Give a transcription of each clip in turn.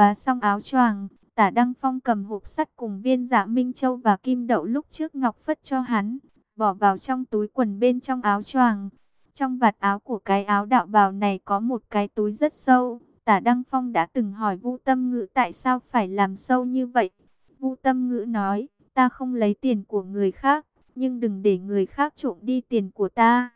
vá xong áo choàng, tả Đăng Phong cầm hộp sắt cùng viên dạ Minh Châu và kim đậu lúc trước Ngọc Phất cho hắn, bỏ vào trong túi quần bên trong áo choàng. Trong vạt áo của cái áo đạo bào này có một cái túi rất sâu. Tả Đăng Phong đã từng hỏi vũ Tâm Ngữ tại sao phải làm sâu như vậy. vũ Tâm Ngữ nói, ta không lấy tiền của người khác, nhưng đừng để người khác trộm đi tiền của ta.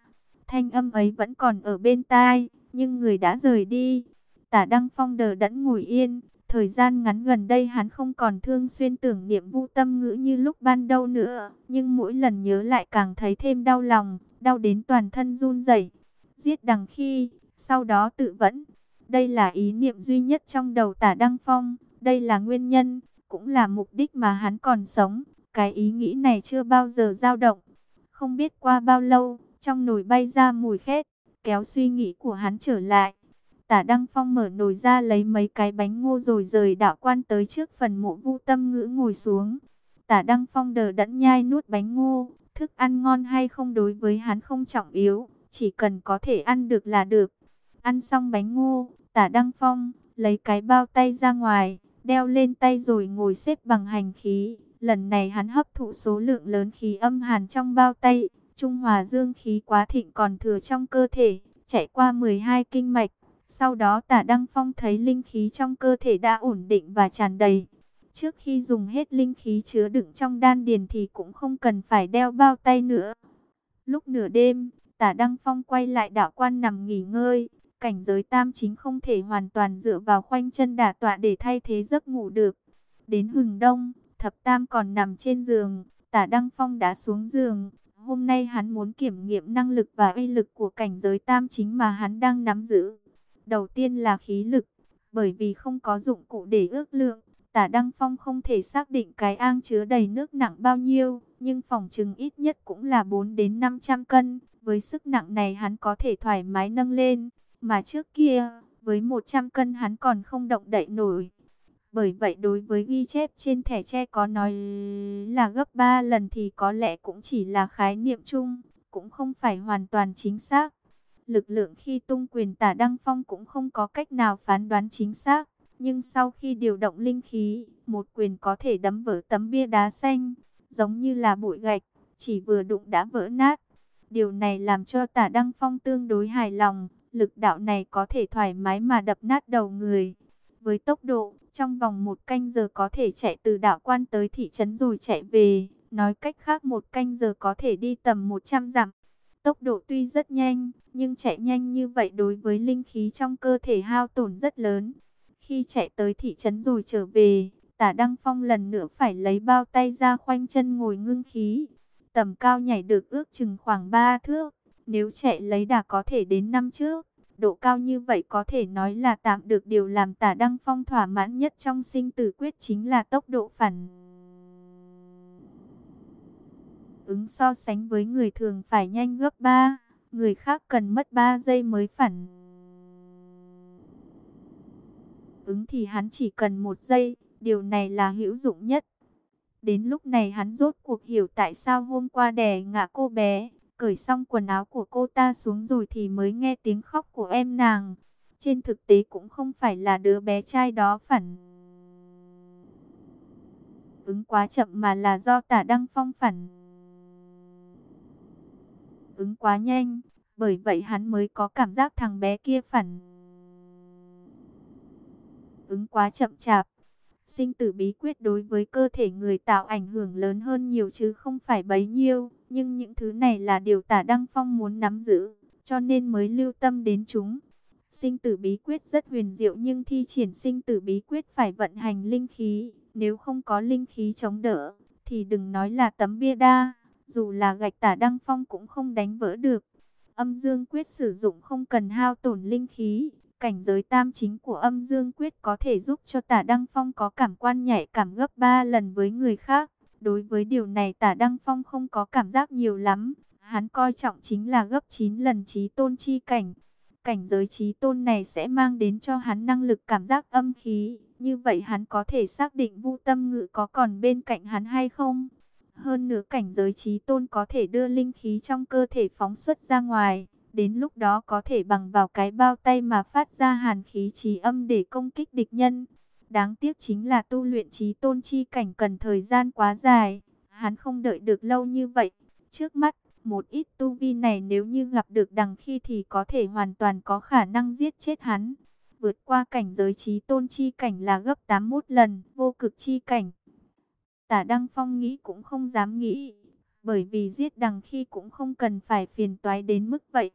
Thanh âm ấy vẫn còn ở bên tai, nhưng người đã rời đi. Tả Đăng Phong đờ đẫn ngồi yên, thời gian ngắn gần đây hắn không còn thương xuyên tưởng niệm Vu Tâm Ngữ như lúc ban đầu nữa, nhưng mỗi lần nhớ lại càng thấy thêm đau lòng, đau đến toàn thân run rẩy. Giết đằng khi, sau đó tự vẫn. Đây là ý niệm duy nhất trong đầu Tả Đăng Phong, đây là nguyên nhân, cũng là mục đích mà hắn còn sống. Cái ý nghĩ này chưa bao giờ dao động. Không biết qua bao lâu, trong nồi bay ra mùi khét, kéo suy nghĩ của hắn trở lại. Tả Đăng Phong mở nồi ra lấy mấy cái bánh ngô rồi rời đạo quan tới trước phần mộ vu tâm ngữ ngồi xuống. Tả Đăng Phong đờ đẫn nhai nuốt bánh ngô, thức ăn ngon hay không đối với hắn không trọng yếu, chỉ cần có thể ăn được là được. Ăn xong bánh ngô, tả Đăng Phong lấy cái bao tay ra ngoài, đeo lên tay rồi ngồi xếp bằng hành khí. Lần này hắn hấp thụ số lượng lớn khí âm hàn trong bao tay, trung hòa dương khí quá thịnh còn thừa trong cơ thể, chạy qua 12 kinh mạch. Sau đó tả Đăng Phong thấy linh khí trong cơ thể đã ổn định và tràn đầy. Trước khi dùng hết linh khí chứa đựng trong đan điền thì cũng không cần phải đeo bao tay nữa. Lúc nửa đêm, tả Đăng Phong quay lại đạo quan nằm nghỉ ngơi. Cảnh giới tam chính không thể hoàn toàn dựa vào khoanh chân đả tọa để thay thế giấc ngủ được. Đến hừng đông, thập tam còn nằm trên giường, tả Đăng Phong đã xuống giường. Hôm nay hắn muốn kiểm nghiệm năng lực và uy lực của cảnh giới tam chính mà hắn đang nắm giữ. Đầu tiên là khí lực, bởi vì không có dụng cụ để ước lượng, tả Đăng Phong không thể xác định cái ang chứa đầy nước nặng bao nhiêu, nhưng phòng trừng ít nhất cũng là 4 đến 500 cân. Với sức nặng này hắn có thể thoải mái nâng lên, mà trước kia, với 100 cân hắn còn không động đậy nổi. Bởi vậy đối với ghi chép trên thẻ tre có nói là gấp 3 lần thì có lẽ cũng chỉ là khái niệm chung, cũng không phải hoàn toàn chính xác. Lực lượng khi tung quyền tả Đăng Phong cũng không có cách nào phán đoán chính xác. Nhưng sau khi điều động linh khí, một quyền có thể đấm vỡ tấm bia đá xanh, giống như là bụi gạch, chỉ vừa đụng đã vỡ nát. Điều này làm cho tả Đăng Phong tương đối hài lòng, lực đạo này có thể thoải mái mà đập nát đầu người. Với tốc độ, trong vòng một canh giờ có thể chạy từ đảo quan tới thị trấn rồi chạy về, nói cách khác một canh giờ có thể đi tầm 100 dặm. Tốc độ tuy rất nhanh, nhưng chạy nhanh như vậy đối với linh khí trong cơ thể hao tổn rất lớn. Khi chạy tới thị trấn rồi trở về, tả Đăng Phong lần nữa phải lấy bao tay ra khoanh chân ngồi ngưng khí. Tầm cao nhảy được ước chừng khoảng 3 thước, nếu chạy lấy đà có thể đến năm trước. Độ cao như vậy có thể nói là tạm được điều làm tả Đăng Phong thỏa mãn nhất trong sinh tử quyết chính là tốc độ phản. Ứng so sánh với người thường phải nhanh gấp 3, người khác cần mất 3 giây mới phản. Ứng thì hắn chỉ cần một giây, điều này là hữu dụng nhất. Đến lúc này hắn rốt cuộc hiểu tại sao hôm qua đè ngã cô bé, cởi xong quần áo của cô ta xuống rồi thì mới nghe tiếng khóc của em nàng. Trên thực tế cũng không phải là đứa bé trai đó phản ứng quá chậm mà là do tả Đăng Phong phản ứng quá nhanh, bởi vậy hắn mới có cảm giác thằng bé kia phản ứng quá chậm chạp. Sinh tử bí quyết đối với cơ thể người tạo ảnh hưởng lớn hơn nhiều chứ không phải bấy nhiêu. Nhưng những thứ này là điều tả Đăng Phong muốn nắm giữ, cho nên mới lưu tâm đến chúng. Sinh tử bí quyết rất huyền diệu nhưng thi triển sinh tử bí quyết phải vận hành linh khí. Nếu không có linh khí chống đỡ, thì đừng nói là tấm bia đa, dù là gạch tả Đăng Phong cũng không đánh vỡ được. Âm dương quyết sử dụng không cần hao tổn linh khí, Cảnh giới tam chính của âm dương quyết có thể giúp cho tả Đăng Phong có cảm quan nhạy cảm gấp 3 lần với người khác. Đối với điều này tả Đăng Phong không có cảm giác nhiều lắm. Hắn coi trọng chính là gấp 9 lần trí tôn chi cảnh. Cảnh giới trí tôn này sẽ mang đến cho hắn năng lực cảm giác âm khí. Như vậy hắn có thể xác định vu tâm ngự có còn bên cạnh hắn hay không. Hơn nữa cảnh giới trí tôn có thể đưa linh khí trong cơ thể phóng xuất ra ngoài. Đến lúc đó có thể bằng vào cái bao tay mà phát ra hàn khí trí âm để công kích địch nhân. Đáng tiếc chính là tu luyện trí tôn chi cảnh cần thời gian quá dài. Hắn không đợi được lâu như vậy. Trước mắt, một ít tu vi này nếu như gặp được đằng khi thì có thể hoàn toàn có khả năng giết chết hắn. Vượt qua cảnh giới trí tôn chi cảnh là gấp 81 lần, vô cực chi cảnh. Tả Đăng Phong nghĩ cũng không dám nghĩ, bởi vì giết đằng khi cũng không cần phải phiền toái đến mức vậy.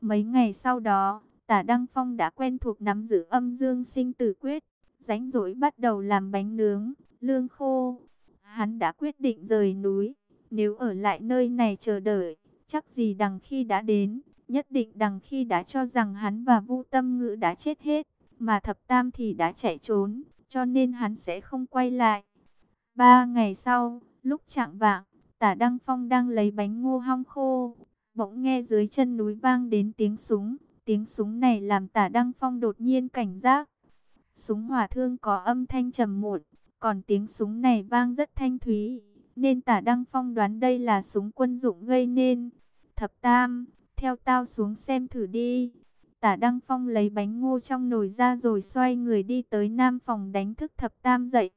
Mấy ngày sau đó, Tả Đăng Phong đã quen thuộc nắm giữ âm dương sinh tử quyết, rảnh rỗi bắt đầu làm bánh nướng, lương khô. Hắn đã quyết định rời núi, nếu ở lại nơi này chờ đợi, chắc gì đằng khi đã đến, nhất định đằng khi đã cho rằng hắn và Vu Tâm Ngữ đã chết hết, mà Thập Tam thì đã chạy trốn, cho nên hắn sẽ không quay lại. Ba ngày sau, lúc trạng vạng, Tả Đăng Phong đang lấy bánh ngô hong khô, bỗng nghe dưới chân núi vang đến tiếng súng. Tiếng súng này làm Tả Đăng Phong đột nhiên cảnh giác. Súng hỏa thương có âm thanh trầm muộn, còn tiếng súng này vang rất thanh thúy, nên Tả Đăng Phong đoán đây là súng quân dụng gây nên. Thập Tam, theo tao xuống xem thử đi. Tả Đăng Phong lấy bánh ngô trong nồi ra rồi xoay người đi tới nam phòng đánh thức Thập Tam dậy.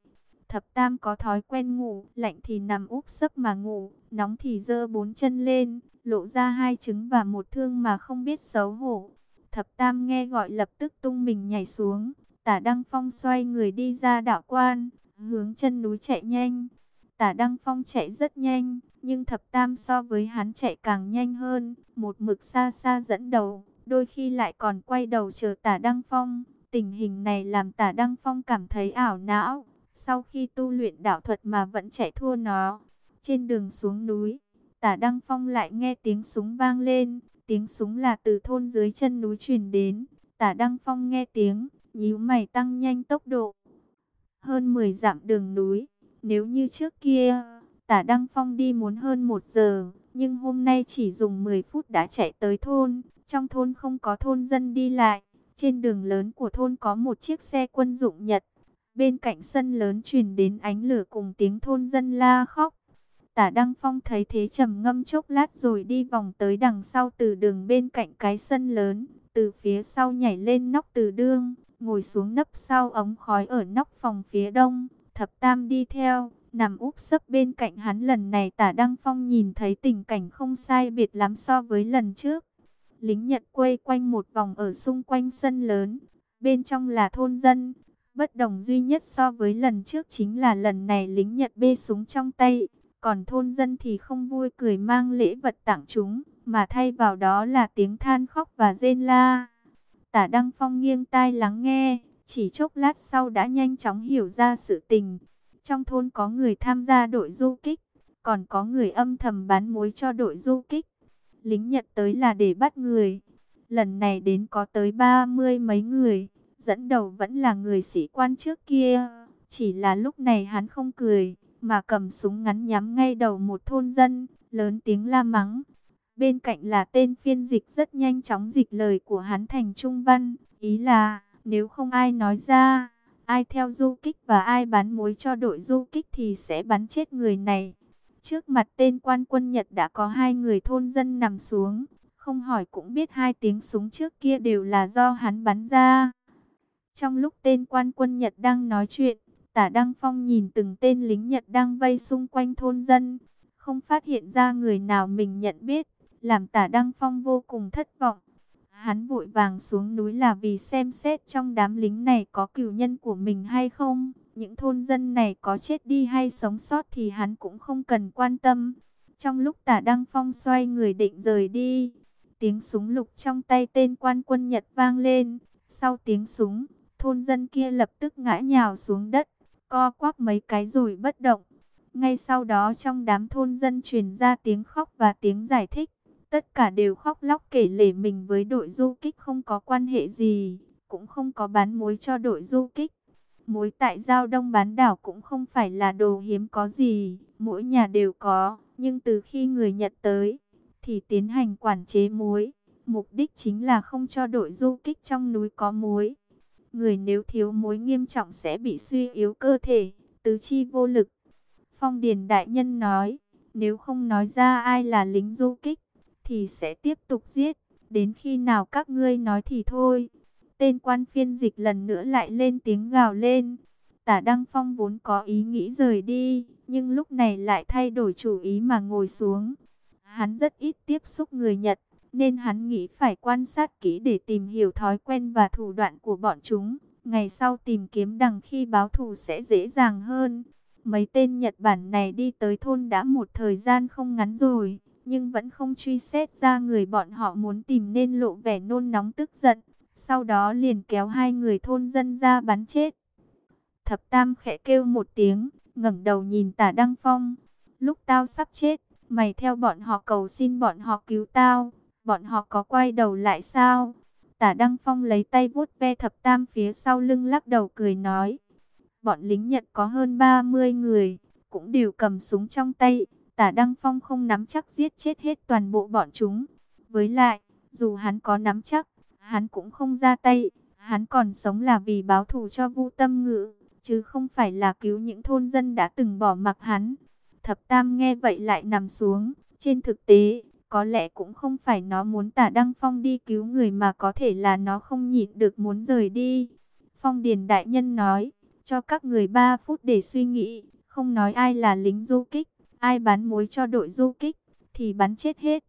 Thập Tam có thói quen ngủ, lạnh thì nằm úp sấp mà ngủ, nóng thì giơ bốn chân lên, lộ ra hai trứng và một thương mà không biết xấu hổ. Thập Tam nghe gọi lập tức tung mình nhảy xuống, Tả Đăng Phong xoay người đi ra đạo quan, hướng chân núi chạy nhanh. Tả Đăng Phong chạy rất nhanh, nhưng Thập Tam so với hắn chạy càng nhanh hơn, một mực xa xa dẫn đầu, đôi khi lại còn quay đầu chờ Tả Đăng Phong. Tình hình này làm Tả Đăng Phong cảm thấy ảo não, sau khi tu luyện đạo thuật mà vẫn chạy thua nó. Trên đường xuống núi, Tả Đăng Phong lại nghe tiếng súng vang lên, tiếng súng là từ thôn dưới chân núi truyền đến. Tả Đăng Phong nghe tiếng, nhíu mày tăng nhanh tốc độ. Hơn 10 dặm đường núi, nếu như trước kia, Tả Đăng Phong đi muốn hơn 1 giờ, nhưng hôm nay chỉ dùng 10 phút đã chạy tới thôn. Trong thôn không có thôn dân đi lại, trên đường lớn của thôn có một chiếc xe quân dụng Nhật. Bên cạnh sân lớn truyền đến ánh lửa cùng tiếng thôn dân la khóc. Tả Đăng Phong thấy thế trầm ngâm chốc lát rồi đi vòng tới đằng sau từ đường bên cạnh cái sân lớn, từ phía sau nhảy lên nóc từ đương, ngồi xuống nấp sau ống khói ở nóc phòng phía đông, thập tam đi theo, nằm úp sấp bên cạnh hắn lần này tả Đăng Phong nhìn thấy tình cảnh không sai biệt lắm so với lần trước. Lính Nhật quay quanh một vòng ở xung quanh sân lớn, bên trong là thôn dân, bất đồng duy nhất so với lần trước chính là lần này lính Nhật bê súng trong tay, còn thôn dân thì không vui cười mang lễ vật tặng chúng, mà thay vào đó là tiếng than khóc và rên la. Tả Đăng Phong nghiêng tai lắng nghe, chỉ chốc lát sau đã nhanh chóng hiểu ra sự tình. Trong thôn có người tham gia đội du kích, còn có người âm thầm bán mối cho đội du kích. Lính Nhật tới là để bắt người. Lần này đến có tới ba mươi mấy người, dẫn đầu vẫn là người sĩ quan trước kia. Chỉ là lúc này hắn không cười, mà cầm súng ngắn nhắm ngay đầu một thôn dân, lớn tiếng la mắng. Bên cạnh là tên phiên dịch rất nhanh chóng dịch lời của hắn thành trung văn, ý là nếu không ai nói ra, ai theo du kích và ai bán mối cho đội du kích thì sẽ bắn chết người này. Trước mặt tên quan quân Nhật đã có hai người thôn dân nằm xuống, không hỏi cũng biết hai tiếng súng trước kia đều là do hắn bắn ra. Trong lúc tên quan quân Nhật đang nói chuyện, Tả Đăng Phong nhìn từng tên lính Nhật đang vây xung quanh thôn dân, không phát hiện ra người nào mình nhận biết, làm Tả Đăng Phong vô cùng thất vọng. Hắn vội vàng xuống núi là vì xem xét trong đám lính này có cửu nhân của mình hay không. Những thôn dân này có chết đi hay sống sót thì hắn cũng không cần quan tâm. Trong lúc Tả Đăng Phong xoay người định rời đi, tiếng súng lục trong tay tên quan quân Nhật vang lên. Sau tiếng súng, thôn dân kia lập tức ngã nhào xuống đất co quắp mấy cái rồi bất động. Ngay sau đó trong đám thôn dân truyền ra tiếng khóc và tiếng giải thích. Tất cả đều khóc lóc kể lể mình với đội du kích không có quan hệ gì, cũng không có bán mối cho đội du kích. Mối tại giao đông bán đảo cũng không phải là đồ hiếm có gì, mỗi nhà đều có, nhưng từ khi người Nhật tới, thì tiến hành quản chế muối. Mục đích chính là không cho đội du kích trong núi có muối. Người nếu thiếu mối nghiêm trọng sẽ bị suy yếu cơ thể, tứ chi vô lực. Phong Điền Đại Nhân nói, nếu không nói ra ai là lính du kích, thì sẽ tiếp tục giết, đến khi nào các ngươi nói thì thôi. Tên quan phiên dịch lần nữa lại lên tiếng gào lên. Tả Đăng Phong vốn có ý nghĩ rời đi, nhưng lúc này lại thay đổi chủ ý mà ngồi xuống. Hắn rất ít tiếp xúc người Nhật, nên hắn nghĩ phải quan sát kỹ để tìm hiểu thói quen và thủ đoạn của bọn chúng. Ngày sau tìm kiếm đằng khi báo thù sẽ dễ dàng hơn. Mấy tên Nhật Bản này đi tới thôn đã một thời gian không ngắn rồi, nhưng vẫn không truy xét ra người bọn họ muốn tìm nên lộ vẻ nôn nóng tức giận. Sau đó liền kéo hai người thôn dân ra bắn chết. Thập Tam khẽ kêu một tiếng, ngẩng đầu nhìn Tả Đăng Phong. Lúc tao sắp chết, mày theo bọn họ cầu xin bọn họ cứu tao. Bọn họ có quay đầu lại sao? Tả Đăng Phong lấy tay vuốt ve Thập Tam phía sau lưng lắc đầu cười nói. Bọn lính Nhật có hơn 30 người, cũng đều cầm súng trong tay. Tả Đăng Phong không nắm chắc giết chết hết toàn bộ bọn chúng. Với lại, dù hắn có nắm chắc, hắn cũng không ra tay. Hắn còn sống là vì báo thù cho Vu Tâm Ngữ chứ không phải là cứu những thôn dân đã từng bỏ mặc hắn. Thập Tam nghe vậy lại nằm xuống, trên thực tế, có lẽ cũng không phải nó muốn tả Đăng Phong đi cứu người mà có thể là nó không nhịn được muốn rời đi. Phong Điền Đại Nhân nói, cho các người 3 phút để suy nghĩ, không nói ai là lính du kích, ai bán mối cho đội du kích, thì bắn chết hết.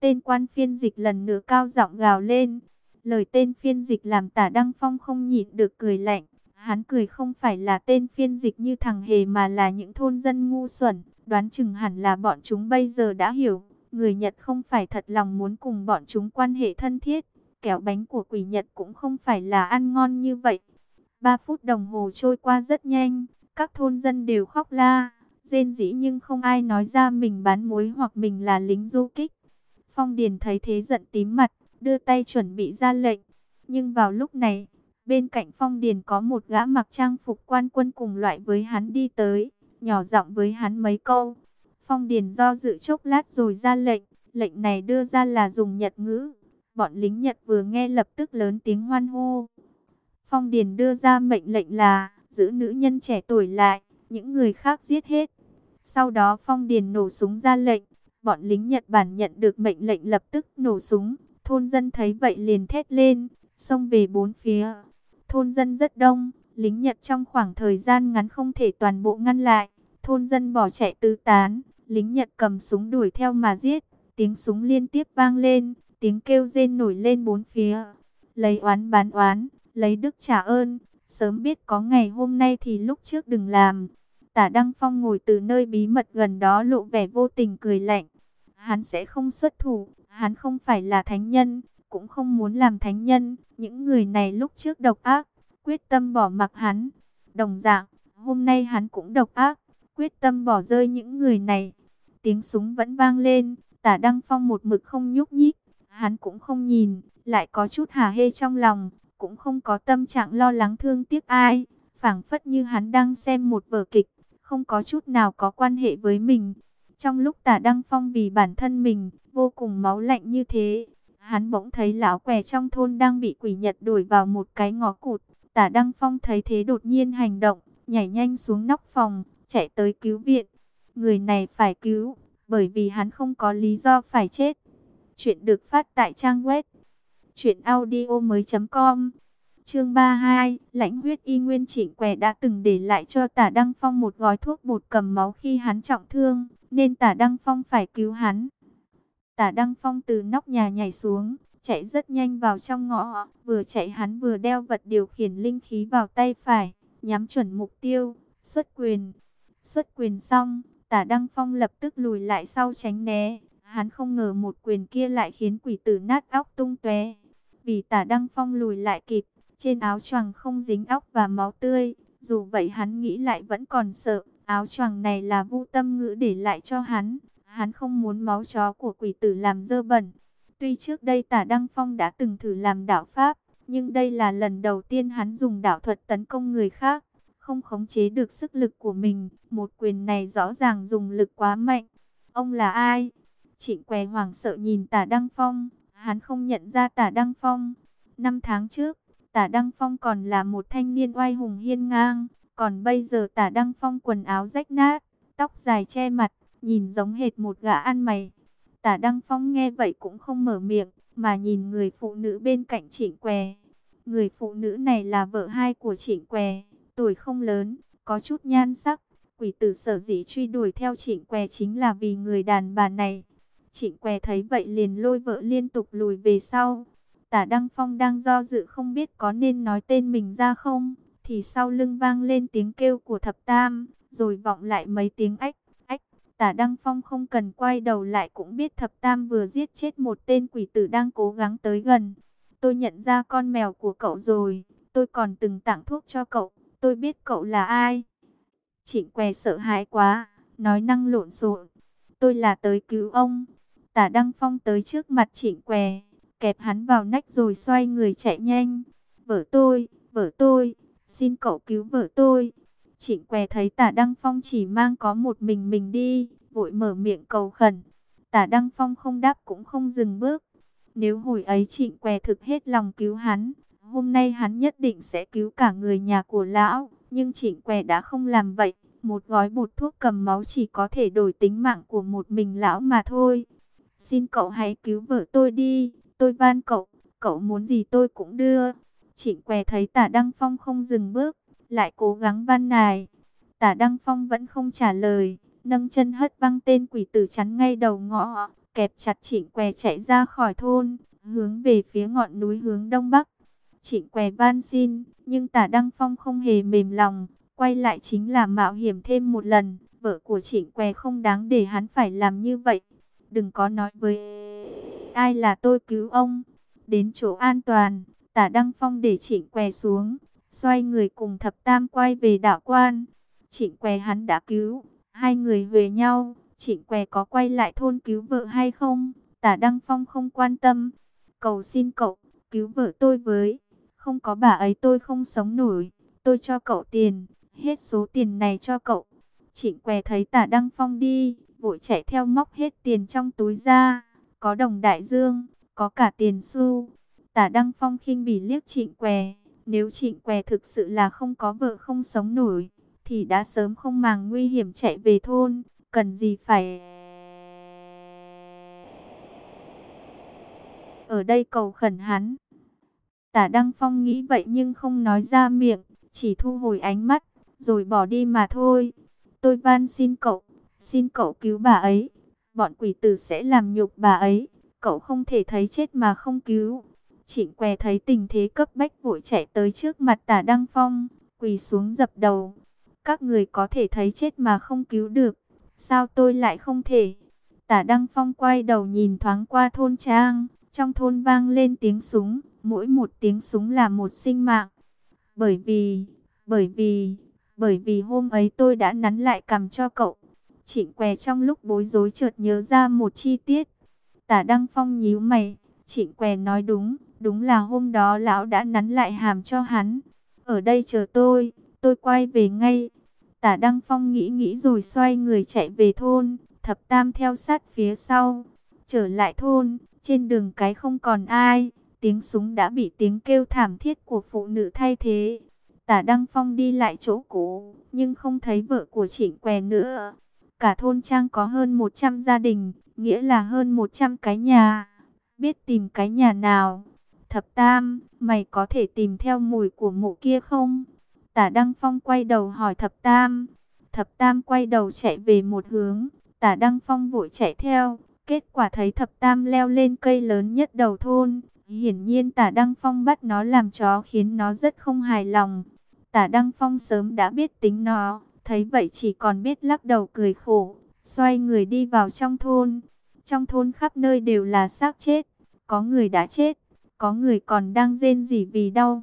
Tên quan phiên dịch lần nữa cao giọng gào lên. Lời tên phiên dịch làm tả Đăng Phong không nhịn được cười lạnh. Hắn cười không phải là tên phiên dịch như thằng hề mà là những thôn dân ngu xuẩn. Đoán chừng hẳn là bọn chúng bây giờ đã hiểu. Người Nhật không phải thật lòng muốn cùng bọn chúng quan hệ thân thiết. Kẹo bánh của quỷ Nhật cũng không phải là ăn ngon như vậy. Ba phút đồng hồ trôi qua rất nhanh. Các thôn dân đều khóc la. Rên dĩ nhưng không ai nói ra mình bán muối hoặc mình là lính du kích. Phong Điền thấy thế giận tím mặt, đưa tay chuẩn bị ra lệnh. Nhưng vào lúc này, Bên cạnh Phong Điền có một gã mặc trang phục quan quân cùng loại với hắn đi tới, nhỏ giọng với hắn mấy câu. Phong Điền do dự chốc lát rồi ra lệnh, lệnh này đưa ra là dùng Nhật ngữ. Bọn lính Nhật vừa nghe lập tức lớn tiếng hoan hô. Phong Điền đưa ra mệnh lệnh là giữ nữ nhân trẻ tuổi lại, những người khác giết hết. Sau đó Phong Điền nổ súng ra lệnh, bọn lính Nhật Bản nhận được mệnh lệnh lập tức nổ súng. Thôn dân thấy vậy liền thét lên, xông về bốn phía. Thôn dân rất đông, lính Nhật trong khoảng thời gian ngắn không thể toàn bộ ngăn lại. Thôn dân bỏ chạy tứ tán, lính Nhật cầm súng đuổi theo mà giết. Tiếng súng liên tiếp vang lên, tiếng kêu rên nổi lên bốn phía. Lấy oán bán oán, lấy đức trả ơn. Sớm biết có ngày hôm nay thì lúc trước đừng làm. Tả Đăng Phong ngồi từ nơi bí mật gần đó lộ vẻ vô tình cười lạnh. Hắn sẽ không xuất thủ, hắn không phải là thánh nhân, cũng không muốn làm thánh nhân. Những người này lúc trước độc ác, quyết tâm bỏ mặc hắn. Đồng dạng, hôm nay hắn cũng độc ác, quyết tâm bỏ rơi những người này. Tiếng súng vẫn vang lên, tả Đăng Phong một mực không nhúc nhích. Hắn cũng không nhìn, lại có chút hà hê trong lòng, cũng không có tâm trạng lo lắng thương tiếc ai. phảng phất như hắn đang xem một vở kịch, không có chút nào có quan hệ với mình. Trong lúc tả Đăng Phong vì bản thân mình, vô cùng máu lạnh như thế, Hắn bỗng thấy lão què trong thôn đang bị quỷ Nhật đuổi vào một cái ngõ cụt. Tả Đăng Phong thấy thế đột nhiên hành động, nhảy nhanh xuống nóc phòng, chạy tới cứu viện. Người này phải cứu, bởi vì hắn không có lý do phải chết. Chuyện được phát tại trang web truyệnaudiomoi.com. Chương 32, Lãnh huyết y nguyên chỉnh quẻ đã từng để lại cho Tả Đăng Phong một gói thuốc bột cầm máu khi hắn trọng thương, nên Tả Đăng Phong phải cứu hắn. Tả Đăng Phong từ nóc nhà nhảy xuống, chạy rất nhanh vào trong ngõ, vừa chạy hắn vừa đeo vật điều khiển linh khí vào tay phải, nhắm chuẩn mục tiêu, xuất quyền. Xuất quyền xong, Tả Đăng Phong lập tức lùi lại sau tránh né, hắn không ngờ một quyền kia lại khiến quỷ tử nát óc tung tóe. Vì Tả Đăng Phong lùi lại kịp, trên áo choàng không dính óc và máu tươi, dù vậy hắn nghĩ lại vẫn còn sợ, áo choàng này là Vu Tâm Ngữ để lại cho hắn, Hắn không muốn máu chó của quỷ tử làm dơ bẩn. Tuy trước đây tả Đăng Phong đã từng thử làm đạo Pháp, nhưng đây là lần đầu tiên hắn dùng đạo thuật tấn công người khác, không khống chế được sức lực của mình. Một quyền này rõ ràng dùng lực quá mạnh. Ông là ai? Trịnh què hoảng sợ nhìn tả Đăng Phong, hắn không nhận ra tả Đăng Phong. Năm tháng trước, tả Đăng Phong còn là một thanh niên oai hùng hiên ngang, còn bây giờ tả Đăng Phong quần áo rách nát, tóc dài che mặt, nhìn giống hệt một gã ăn mày. Tả Đăng Phong nghe vậy cũng không mở miệng, mà nhìn người phụ nữ bên cạnh Trịnh Què. Người phụ nữ này là vợ hai của Trịnh Què, tuổi không lớn, có chút nhan sắc. Quỷ tử sở dĩ truy đuổi theo trịnh què chính là vì người đàn bà này. Trịnh què thấy vậy liền lôi vợ liên tục lùi về sau. Tả Đăng Phong đang do dự không biết có nên nói tên mình ra không, thì sau lưng vang lên tiếng kêu của thập tam, rồi vọng lại mấy tiếng ách, ách. Tả Đăng Phong không cần quay đầu lại cũng biết thập tam vừa giết chết một tên quỷ tử đang cố gắng tới gần. Tôi nhận ra con mèo của cậu rồi, tôi còn từng tặng thuốc cho cậu, tôi biết cậu là ai. Trịnh què sợ hãi quá, nói năng lộn xộn. Tôi là tới cứu ông. Tả Đăng Phong tới trước mặt trịnh què, kẹp hắn vào nách rồi xoay người chạy nhanh. Vợ tôi, vợ tôi, xin cậu cứu vợ tôi. Trịnh què thấy tả Đăng Phong chỉ mang có một mình mình đi, vội mở miệng cầu khẩn. Tả Đăng Phong không đáp cũng không dừng bước. Nếu hồi ấy trịnh què thực hết lòng cứu hắn, hôm nay hắn nhất định sẽ cứu cả người nhà của lão. Nhưng trịnh què đã không làm vậy. Một gói bột thuốc cầm máu chỉ có thể đổi tính mạng của một mình lão mà thôi. Xin cậu hãy cứu vợ tôi đi. Tôi van cậu, cậu muốn gì tôi cũng đưa. Trịnh què thấy tả Đăng Phong không dừng bước, lại cố gắng van nài. Tả Đăng Phong vẫn không trả lời, nâng chân hất văng tên quỷ tử chắn ngay đầu ngõ, kẹp chặt trịnh què chạy ra khỏi thôn, hướng về phía ngọn núi hướng đông bắc. Trịnh què van xin, nhưng tả Đăng Phong không hề mềm lòng, quay lại chính là mạo hiểm thêm một lần. Vợ của trịnh què không đáng để hắn phải làm như vậy. Đừng có nói với ai là tôi cứu ông. Đến chỗ an toàn, tả Đăng Phong để trịnh què xuống, xoay người cùng thập tam quay về đạo quan. Trịnh què hắn đã cứu, hai người về nhau, trịnh què có quay lại thôn cứu vợ hay không? Tả Đăng Phong không quan tâm. Cầu xin cậu, cứu vợ tôi với. Không có bà ấy tôi không sống nổi. Tôi cho cậu tiền, hết số tiền này cho cậu. Trịnh què thấy tả Đăng Phong đi, vội chạy theo móc hết tiền trong túi ra. Có đồng đại dương, có cả tiền xu. Tả Đăng Phong khinh bỉ liếc trịnh què. Nếu trịnh què thực sự là không có vợ không sống nổi, thì đã sớm không màng nguy hiểm chạy về thôn. Cần gì phải... Ở đây cầu khẩn hắn. Tả Đăng Phong nghĩ vậy nhưng không nói ra miệng, chỉ thu hồi ánh mắt, rồi bỏ đi mà thôi. Tôi van xin cậu, xin cậu cứu bà ấy. Bọn quỷ tử sẽ làm nhục bà ấy. Cậu không thể thấy chết mà không cứu. Trịnh què thấy tình thế cấp bách vội chạy tới trước mặt tả Đăng Phong, quỳ xuống dập đầu. Các người có thể thấy chết mà không cứu được. Sao tôi lại không thể? Tả Đăng Phong quay đầu nhìn thoáng qua thôn trang. Trong thôn vang lên tiếng súng. Mỗi một tiếng súng là một sinh mạng. Bởi vì, bởi vì, bởi vì hôm ấy tôi đã nắn lại cầm cho cậu. Trịnh què trong lúc bối rối chợt nhớ ra một chi tiết. Tả Đăng Phong nhíu mày, trịnh què nói đúng, đúng là hôm đó lão đã nắn lại hàm cho hắn. Ở đây chờ tôi, tôi quay về ngay. Tả Đăng Phong nghĩ nghĩ rồi xoay người chạy về thôn, thập tam theo sát phía sau. Trở lại thôn, trên đường cái không còn ai, tiếng súng đã bị tiếng kêu thảm thiết của phụ nữ thay thế. Tả Đăng Phong đi lại chỗ cũ, nhưng không thấy vợ của Trịnh Què nữa. Cả thôn trang có hơn 100 gia đình, nghĩa là hơn 100 cái nhà. Biết tìm cái nhà nào? Thập Tam, mày có thể tìm theo mùi của mụ kia không? Tả Đăng Phong quay đầu hỏi Thập Tam. Thập Tam quay đầu chạy về một hướng, Tả Đăng Phong vội chạy theo. Kết quả thấy Thập Tam leo lên cây lớn nhất đầu thôn. Hiển nhiên Tả Đăng Phong bắt nó làm chó khiến nó rất không hài lòng. Tả Đăng Phong sớm đã biết tính nó, thấy vậy chỉ còn biết lắc đầu cười khổ, xoay người đi vào trong thôn. Trong thôn khắp nơi đều là xác chết, có người đã chết, có người còn đang rên rỉ vì đau.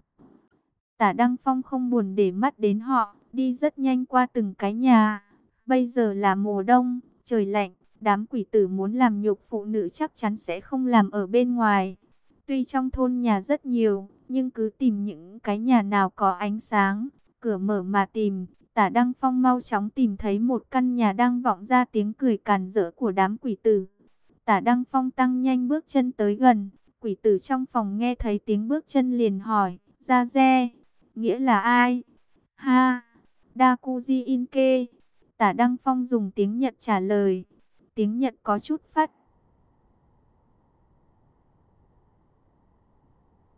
Tả Đăng Phong không buồn để mắt đến họ, đi rất nhanh qua từng cái nhà. Bây giờ là mùa đông, trời lạnh, đám quỷ tử muốn làm nhục phụ nữ chắc chắn sẽ không làm ở bên ngoài. Tuy trong thôn nhà rất nhiều, nhưng cứ tìm những cái nhà nào có ánh sáng, cửa mở mà tìm. Tả Đăng Phong mau chóng tìm thấy một căn nhà đang vọng ra tiếng cười càn rỡ của đám quỷ tử. Tả Đăng Phong tăng nhanh bước chân tới gần, quỷ tử trong phòng nghe thấy tiếng bước chân liền hỏi, ra re, nghĩa là ai? Ha, da cu di in kê Tả Đăng Phong dùng tiếng Nhật trả lời, tiếng Nhật có chút phát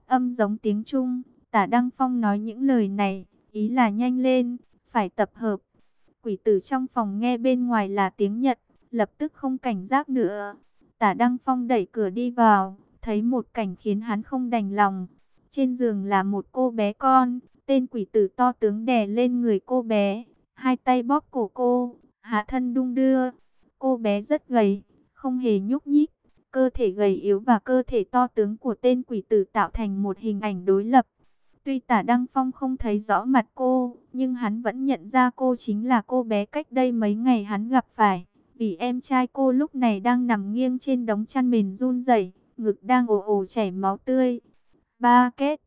âm giống tiếng Trung. Tả Đăng Phong nói những lời này, ý là nhanh lên, phải tập hợp. Quỷ tử trong phòng nghe bên ngoài là tiếng Nhật, lập tức không cảnh giác nữa. Tả Đăng Phong đẩy cửa đi vào, thấy một cảnh khiến hắn không đành lòng. Trên giường là một cô bé con, tên quỷ tử to tướng đè lên người cô bé, hai tay bóp cổ cô, hạ thân đung đưa. Cô bé rất gầy, không hề nhúc nhích, cơ thể gầy yếu và cơ thể to tướng của tên quỷ tử tạo thành một hình ảnh đối lập. Tuy tả Đăng Phong không thấy rõ mặt cô, nhưng hắn vẫn nhận ra cô chính là cô bé cách đây mấy ngày hắn gặp phải. Vì em trai cô lúc này đang nằm nghiêng trên đống chăn mền run rẩy, ngực đang ồ ồ chảy máu tươi. Ba kết.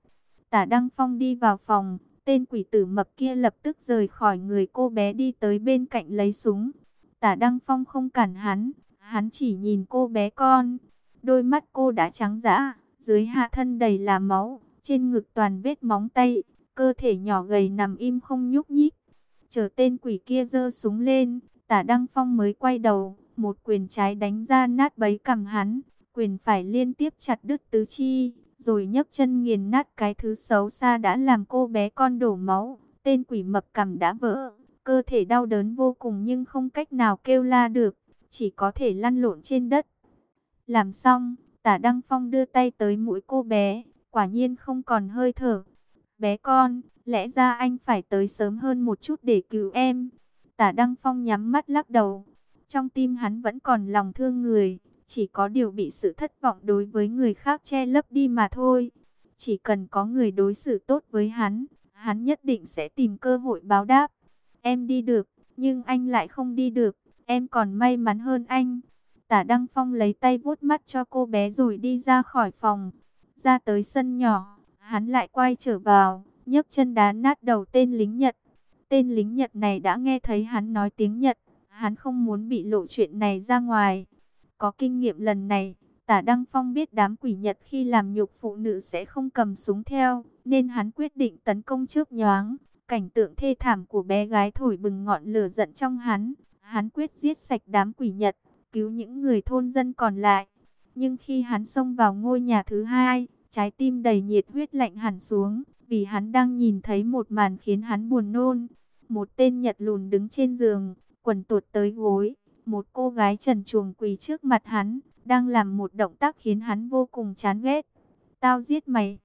Tả Đăng Phong đi vào phòng, tên quỷ tử mập kia lập tức rời khỏi người cô bé đi tới bên cạnh lấy súng. Tả Đăng Phong không cản hắn, hắn chỉ nhìn cô bé con. Đôi mắt cô đã trắng dã, dưới hạ thân đầy là máu, trên ngực toàn vết móng tay, cơ thể nhỏ gầy nằm im không nhúc nhích. Chờ tên quỷ kia giơ súng lên, tả Đăng Phong mới quay đầu, một quyền trái đánh ra nát bấy cầm hắn, quyền phải liên tiếp chặt đứt tứ chi, rồi nhấc chân nghiền nát cái thứ xấu xa đã làm cô bé con đổ máu. Tên quỷ mập cầm đã vỡ, cơ thể đau đớn vô cùng nhưng không cách nào kêu la được, chỉ có thể lăn lộn trên đất. Làm xong, tả Đăng Phong đưa tay tới mũi cô bé, quả nhiên không còn hơi thở. Bé con, lẽ ra anh phải tới sớm hơn một chút để cứu em. Tả Đăng Phong nhắm mắt lắc đầu. Trong tim hắn vẫn còn lòng thương người, chỉ có điều bị sự thất vọng đối với người khác che lấp đi mà thôi. Chỉ cần có người đối xử tốt với hắn, hắn nhất định sẽ tìm cơ hội báo đáp. Em đi được, nhưng anh lại không đi được, em còn may mắn hơn anh. Tả Đăng Phong lấy tay vuốt mắt cho cô bé rồi đi ra khỏi phòng. Ra tới sân nhỏ, hắn lại quay trở vào, nhấc chân đá nát đầu tên lính Nhật. Tên lính Nhật này đã nghe thấy hắn nói tiếng Nhật, hắn không muốn bị lộ chuyện này ra ngoài. Có kinh nghiệm lần này, tả Đăng Phong biết đám quỷ Nhật khi làm nhục phụ nữ sẽ không cầm súng theo, nên hắn quyết định tấn công trước nhoáng. Cảnh tượng thê thảm của bé gái thổi bừng ngọn lửa giận trong hắn, hắn quyết giết sạch đám quỷ Nhật, cứu những người thôn dân còn lại. Nhưng khi hắn xông vào ngôi nhà thứ hai, trái tim đầy nhiệt huyết lạnh hẳn xuống, vì hắn đang nhìn thấy một màn khiến hắn buồn nôn. Một tên Nhật lùn đứng trên giường, quần tuột tới gối, một cô gái trần chuồng quỳ trước mặt hắn, đang làm một động tác khiến hắn vô cùng chán ghét. Tao giết mày.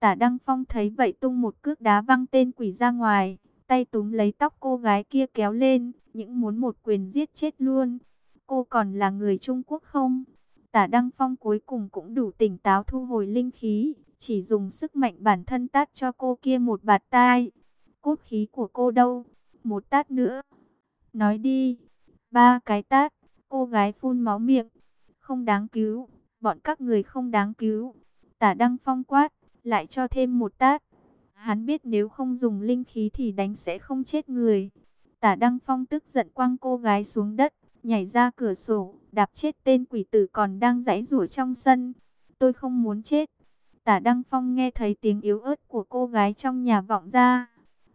Tả Đăng Phong thấy vậy tung một cước đá văng tên quỷ ra ngoài, tay túm lấy tóc cô gái kia kéo lên, những muốn một quyền giết chết luôn. Cô còn là người Trung Quốc không? Tả Đăng Phong cuối cùng cũng đủ tỉnh táo thu hồi linh khí, chỉ dùng sức mạnh bản thân tát cho cô kia một bạt tai. Cốt khí của cô đâu? Một tát nữa. Nói đi. Ba cái tát. Cô gái phun máu miệng. Không đáng cứu. Bọn các người không đáng cứu. Tả Đăng Phong quát. Lại cho thêm một tát. Hắn biết nếu không dùng linh khí thì đánh sẽ không chết người. Tả Đăng Phong tức giận quăng cô gái xuống đất nhảy ra cửa sổ, đạp chết tên quỷ tử còn đang giãy rủa trong sân. Tôi không muốn chết. Tả Đăng Phong nghe thấy tiếng yếu ớt của cô gái trong nhà vọng ra.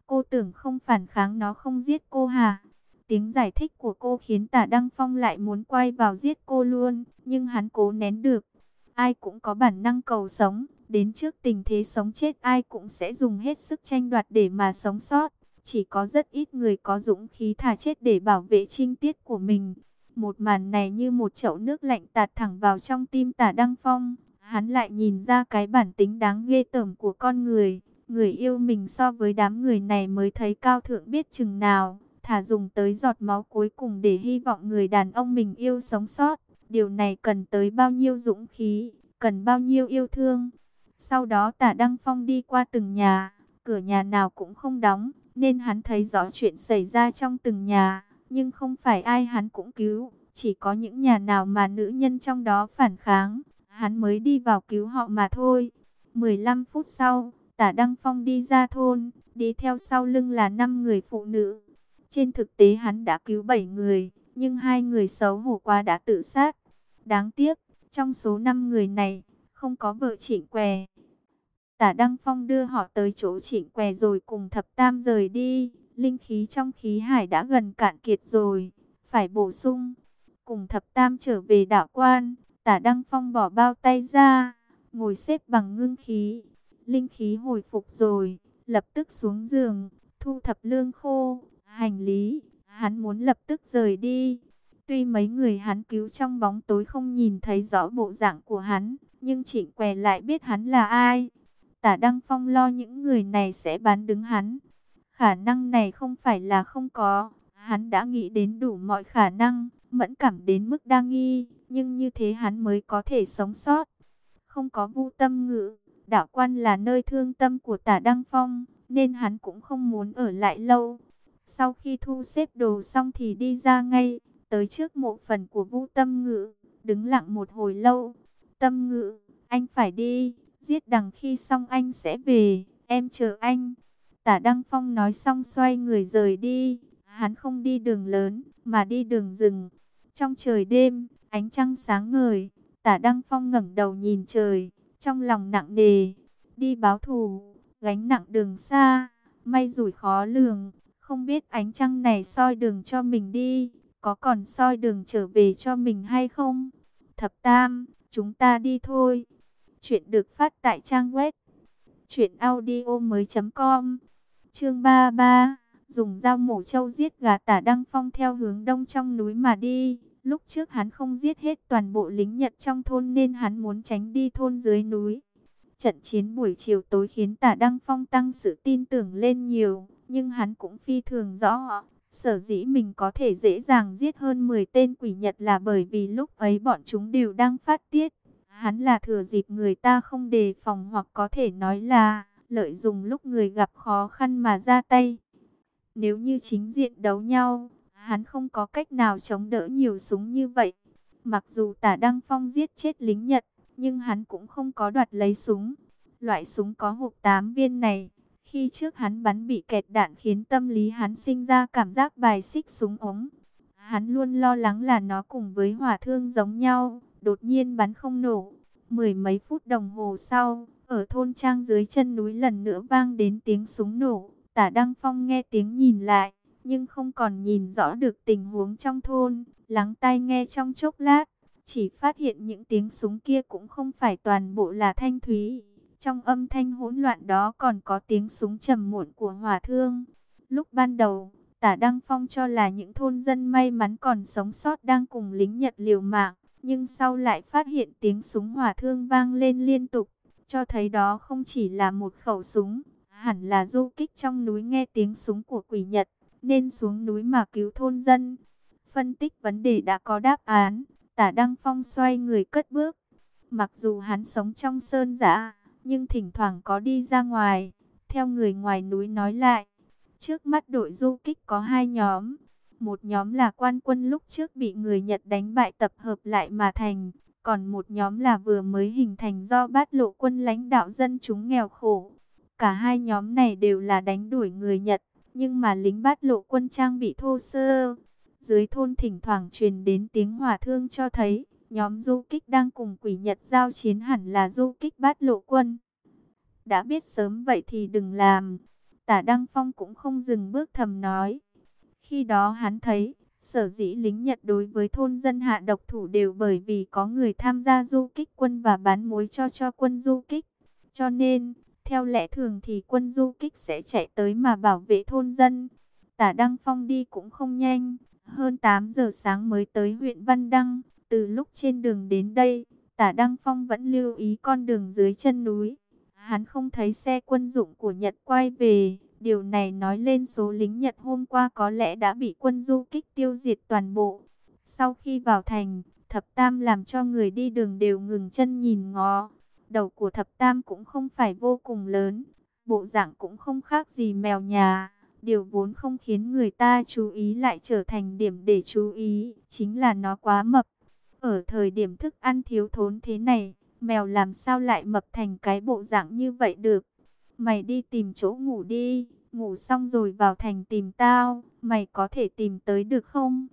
Cô tưởng không phản kháng nó không giết cô hả? Tiếng giải thích của cô khiến tả Đăng Phong lại muốn quay vào giết cô luôn, nhưng hắn cố nén được. Ai cũng có bản năng cầu sống, đến trước tình thế sống chết ai cũng sẽ dùng hết sức tranh đoạt để mà sống sót. Chỉ có rất ít người có dũng khí thả chết để bảo vệ trinh tiết của mình. Một màn này như một chậu nước lạnh tạt thẳng vào trong tim tả Đăng Phong. Hắn lại nhìn ra cái bản tính đáng ghê tởm của con người. Người yêu mình so với đám người này mới thấy cao thượng biết chừng nào. Thả dùng tới giọt máu cuối cùng để hy vọng người đàn ông mình yêu sống sót. Điều này cần tới bao nhiêu dũng khí, cần bao nhiêu yêu thương. Sau đó tả Đăng Phong đi qua từng nhà, cửa nhà nào cũng không đóng, nên hắn thấy rõ chuyện xảy ra trong từng nhà, nhưng không phải ai hắn cũng cứu, chỉ có những nhà nào mà nữ nhân trong đó phản kháng, hắn mới đi vào cứu họ mà thôi. 15 phút sau, tả Đăng Phong đi ra thôn, đi theo sau lưng là 5 người phụ nữ. Trên thực tế hắn đã cứu 7 người, nhưng hai người xấu hổ quá đã tự sát. Đáng tiếc, trong số 5 người này, không có vợ trịnh què. Tả Đăng Phong đưa họ tới chỗ trịnh què rồi cùng thập tam rời đi. Linh khí trong khí hải đã gần cạn kiệt rồi, phải bổ sung. Cùng thập tam trở về đảo quan, tả Đăng Phong bỏ bao tay ra, ngồi xếp bằng ngưng khí. Linh khí hồi phục rồi, lập tức xuống giường, thu thập lương khô, hành lý, hắn muốn lập tức rời đi. Tuy mấy người hắn cứu trong bóng tối không nhìn thấy rõ bộ dạng của hắn, nhưng Trịnh Què lại biết hắn là ai. Tả Đăng Phong lo những người này sẽ bán đứng hắn. Khả năng này không phải là không có, hắn đã nghĩ đến đủ mọi khả năng, mẫn cảm đến mức đa nghi, nhưng như thế hắn mới có thể sống sót. Không có vu tâm ngữ, đạo quan là nơi thương tâm của tả Đăng Phong, nên hắn cũng không muốn ở lại lâu. Sau khi thu xếp đồ xong thì đi ra ngay, tới trước mộ phần của Vu Tâm Ngữ, đứng lặng một hồi lâu. Tâm Ngữ, anh phải đi, giết đằng khi xong anh sẽ về, em chờ anh. Tả Đăng Phong nói xong xoay người rời đi, hắn không đi đường lớn, mà đi đường rừng. Trong trời đêm, ánh trăng sáng ngời, tả Đăng Phong ngẩng đầu nhìn trời, trong lòng nặng nề, đi báo thù, gánh nặng đường xa, may rủi khó lường, không biết ánh trăng này soi đường cho mình đi, có còn soi đường trở về cho mình hay không? Thập Tam, chúng ta đi thôi. Chuyện được phát tại trang web truyệnaudiomoi.com. Chương 33, dùng dao mổ trâu giết gà Tả Đăng Phong theo hướng đông trong núi mà đi. Lúc trước hắn không giết hết toàn bộ lính Nhật trong thôn nên hắn muốn tránh đi thôn dưới núi. Trận chiến buổi chiều tối khiến Tả Đăng Phong tăng sự tin tưởng lên nhiều, nhưng hắn cũng phi thường rõ, sở dĩ mình có thể dễ dàng giết hơn 10 tên quỷ Nhật là bởi vì lúc ấy bọn chúng đều đang phát tiết. Hắn là thừa dịp người ta không đề phòng hoặc có thể nói là lợi dụng lúc người gặp khó khăn mà ra tay. Nếu như chính diện đấu nhau, hắn không có cách nào chống đỡ nhiều súng như vậy. Mặc dù tả Đăng Phong giết chết lính Nhật, nhưng hắn cũng không có đoạt lấy súng. Loại súng có hộp 8 viên này, khi trước hắn bắn bị kẹt đạn khiến tâm lý hắn sinh ra cảm giác bài xích súng ống. Hắn luôn lo lắng là nó cùng với hỏa thương giống nhau, đột nhiên bắn không nổ. Mười mấy phút đồng hồ sau, ở thôn trang dưới chân núi lần nữa vang đến tiếng súng nổ. Tả Đăng Phong nghe tiếng nhìn lại, nhưng không còn nhìn rõ được tình huống trong thôn. Lắng tai nghe trong chốc lát, chỉ phát hiện những tiếng súng kia cũng không phải toàn bộ là thanh thúy. Trong âm thanh hỗn loạn đó còn có tiếng súng trầm muộn của hỏa thương. Lúc ban đầu, tả Đăng Phong cho là những thôn dân may mắn còn sống sót đang cùng lính Nhật liều mạng. Nhưng sau lại phát hiện tiếng súng hỏa thương vang lên liên tục, cho thấy đó không chỉ là một khẩu súng, hẳn là du kích trong núi nghe tiếng súng của quỷ Nhật, nên xuống núi mà cứu thôn dân. Phân tích vấn đề đã có đáp án, tả Đăng Phong xoay người cất bước. Mặc dù hắn sống trong sơn giã, nhưng thỉnh thoảng có đi ra ngoài. Theo người ngoài núi nói lại, trước mắt đội du kích có hai nhóm. Một nhóm là quan quân lúc trước bị người Nhật đánh bại tập hợp lại mà thành, còn một nhóm là vừa mới hình thành do bát lộ quân lãnh đạo dân chúng nghèo khổ. Cả hai nhóm này đều là đánh đuổi người Nhật, nhưng mà lính bát lộ quân trang bị thô sơ. Dưới thôn thỉnh thoảng truyền đến tiếng hỏa thương cho thấy, Nhóm du kích đang cùng quỷ Nhật giao chiến hẳn là du kích bát lộ quân. Đã biết sớm vậy thì đừng làm. Tả Đăng Phong cũng không dừng bước thầm nói. Khi đó hắn thấy, sở dĩ lính Nhật đối với thôn dân hạ độc thủ đều bởi vì có người tham gia du kích quân và bán mối cho cho quân du kích. Cho nên, theo lẽ thường thì quân du kích sẽ chạy tới mà bảo vệ thôn dân. Tả Đăng Phong đi cũng không nhanh, hơn 8 giờ sáng mới tới huyện Văn Đăng. Từ lúc trên đường đến đây, tả Đăng Phong vẫn lưu ý con đường dưới chân núi. Hắn không thấy xe quân dụng của Nhật quay về. Điều này nói lên số lính Nhật hôm qua có lẽ đã bị quân du kích tiêu diệt toàn bộ. Sau khi vào thành, thập tam làm cho người đi đường đều ngừng chân nhìn ngó. Đầu của thập tam cũng không phải vô cùng lớn, bộ dạng cũng không khác gì mèo nhà. Điều vốn không khiến người ta chú ý lại trở thành điểm để chú ý, chính là nó quá mập. Ở thời điểm thức ăn thiếu thốn thế này, mèo làm sao lại mập thành cái bộ dạng như vậy được? Mày đi tìm chỗ ngủ đi, ngủ xong rồi vào thành tìm tao, mày có thể tìm tới được không?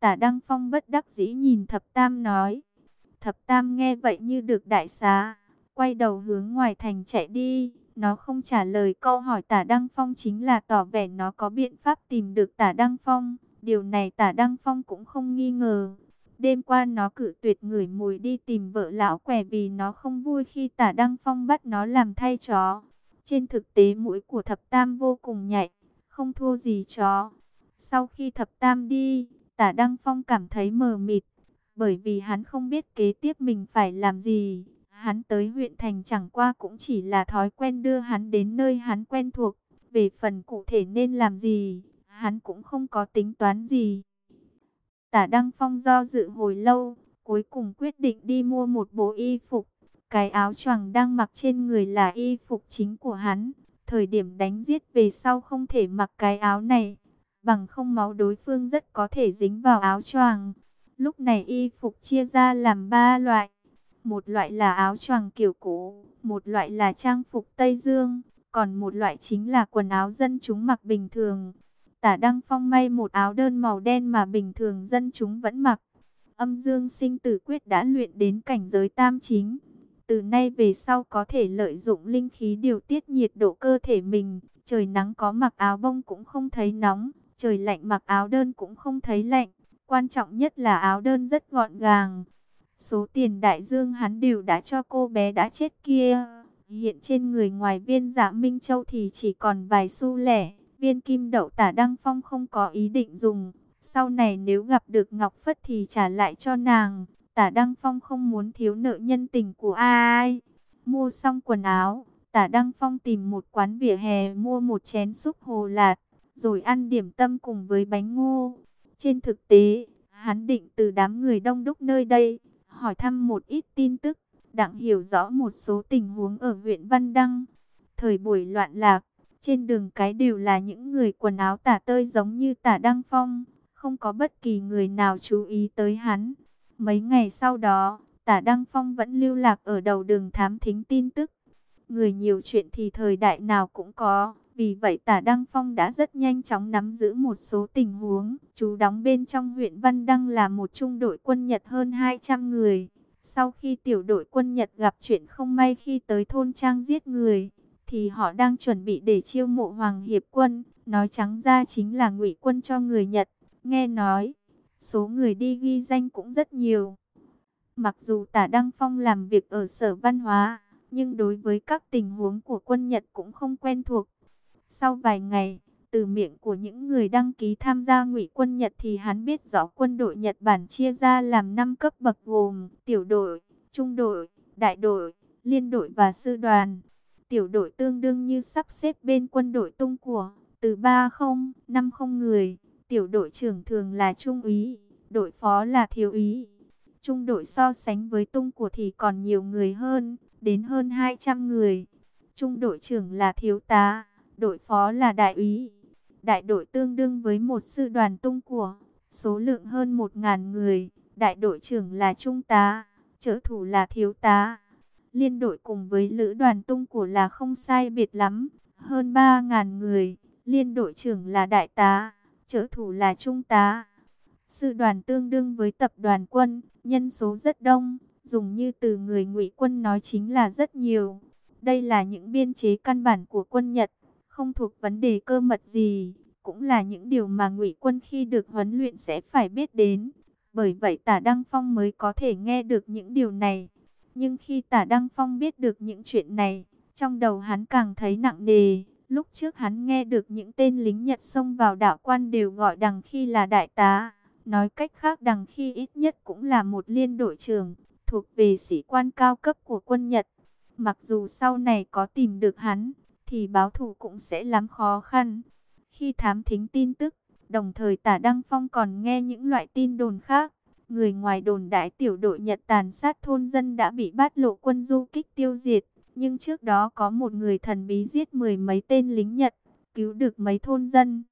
Tả Đăng Phong bất đắc dĩ nhìn Thập Tam nói. Thập Tam nghe vậy như được đại xá, quay đầu hướng ngoài thành chạy đi. Nó không trả lời câu hỏi Tả Đăng Phong chính là tỏ vẻ nó có biện pháp tìm được Tả Đăng Phong. Điều này Tả Đăng Phong cũng không nghi ngờ. Đêm qua nó cử tuyệt người mùi đi tìm vợ lão quẻ vì nó không vui khi tả Đăng Phong bắt nó làm thay chó. Trên thực tế mũi của thập tam vô cùng nhạy, không thua gì chó. Sau khi thập tam đi, tả Đăng Phong cảm thấy mờ mịt, bởi vì hắn không biết kế tiếp mình phải làm gì. Hắn tới huyện thành chẳng qua cũng chỉ là thói quen đưa hắn đến nơi hắn quen thuộc. Về phần cụ thể nên làm gì, hắn cũng không có tính toán gì. Tả Đăng Phong do dự hồi lâu, cuối cùng quyết định đi mua một bộ y phục. Cái áo choàng đang mặc trên người là y phục chính của hắn. Thời điểm đánh giết về sau không thể mặc cái áo này, bằng không máu đối phương rất có thể dính vào áo choàng. Lúc này y phục chia ra làm ba loại. Một loại là áo choàng kiểu cũ, một loại là trang phục Tây Dương, còn một loại chính là quần áo dân chúng mặc bình thường. Tả Đăng Phong may một áo đơn màu đen mà bình thường dân chúng vẫn mặc. Âm dương sinh tử quyết đã luyện đến cảnh giới tam chính. Từ nay về sau có thể lợi dụng linh khí điều tiết nhiệt độ cơ thể mình. Trời nắng có mặc áo bông cũng không thấy nóng. Trời lạnh mặc áo đơn cũng không thấy lạnh. Quan trọng nhất là áo đơn rất gọn gàng. Số tiền đại dương hắn đều đã cho cô bé đã chết kia. Hiện trên người ngoài viên giả Minh Châu thì chỉ còn vài xu lẻ. Viên kim đậu tả Đăng Phong không có ý định dùng. Sau này nếu gặp được Ngọc Phất thì trả lại cho nàng. Tả Đăng Phong không muốn thiếu nợ nhân tình của ai. Mua xong quần áo, Tả Đăng Phong tìm một quán vỉa hè mua một chén súp hồ lạt, rồi ăn điểm tâm cùng với bánh ngô. Trên thực tế, hắn định từ đám người đông đúc nơi đây, hỏi thăm một ít tin tức, đặng hiểu rõ một số tình huống ở huyện Văn Đăng. Thời buổi loạn lạc, trên đường cái đều là những người quần áo tả tơi giống như tả Đăng Phong, không có bất kỳ người nào chú ý tới hắn. Mấy ngày sau đó, tả Đăng Phong vẫn lưu lạc ở đầu đường thám thính tin tức. Người nhiều chuyện thì thời đại nào cũng có. Vì vậy tả Đăng Phong đã rất nhanh chóng nắm giữ một số tình huống. Chú đóng bên trong huyện Văn Đăng là một trung đội quân Nhật hơn 200 người. Sau khi tiểu đội quân Nhật gặp chuyện không may khi tới thôn trang giết người, thì họ đang chuẩn bị để chiêu mộ Hoàng Hiệp quân. Nói trắng ra chính là ngụy quân cho người Nhật. Nghe nói, Số người đi ghi danh cũng rất nhiều. Mặc dù tả Đăng Phong làm việc ở sở văn hóa, nhưng đối với các tình huống của quân Nhật cũng không quen thuộc. Sau vài ngày, từ miệng của những người đăng ký tham gia ngụy quân Nhật thì hắn biết rõ quân đội Nhật Bản chia ra làm 5 cấp bậc gồm tiểu đội, trung đội, đại đội, liên đội và sư đoàn. Tiểu đội tương đương như sắp xếp bên quân đội tung của, từ 30, 50 người, Tiểu đội trưởng thường là trung úy, đội phó là thiếu úy. Trung đội so sánh với tung của thì còn nhiều người hơn, đến hơn 200 người. Trung đội trưởng là thiếu tá, đội phó là đại úy. Đại đội tương đương với một sư đoàn tung của, số lượng hơn 1.000 người. Đại đội trưởng là trung tá, trợ thủ là thiếu tá. Liên đội cùng với lữ đoàn tung của là không sai biệt lắm, hơn 3.000 người. Liên đội trưởng là đại tá trợ thủ là trung tá. Sư đoàn tương đương với tập đoàn quân, nhân số rất đông, dùng như từ người ngụy quân nói chính là rất nhiều. Đây là những biên chế căn bản của quân Nhật, không thuộc vấn đề cơ mật gì, cũng là những điều mà ngụy quân khi được huấn luyện sẽ phải biết đến. Bởi vậy tả Đăng Phong mới có thể nghe được những điều này. Nhưng khi tả Đăng Phong biết được những chuyện này, trong đầu hắn càng thấy nặng nề. Lúc trước hắn nghe được những tên lính Nhật xông vào đạo quan đều gọi đằng khi là đại tá. Nói cách khác đằng khi ít nhất cũng là một liên đội trưởng, thuộc về sĩ quan cao cấp của quân Nhật. Mặc dù sau này có tìm được hắn, thì báo thù cũng sẽ lắm khó khăn. Khi thám thính tin tức, đồng thời tả Đăng Phong còn nghe những loại tin đồn khác. Người ngoài đồn đại tiểu đội Nhật tàn sát thôn dân đã bị bát lộ quân du kích tiêu diệt. Nhưng trước đó có một người thần bí giết mười mấy tên lính Nhật, cứu được mấy thôn dân.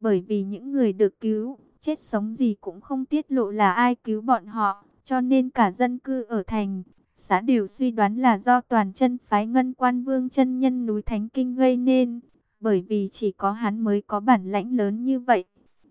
Bởi vì những người được cứu, chết sống gì cũng không tiết lộ là ai cứu bọn họ, cho nên cả dân cư ở thành, xã đều suy đoán là do toàn chân phái ngân quan vương chân nhân núi Thánh Kinh gây nên, bởi vì chỉ có hắn mới có bản lãnh lớn như vậy.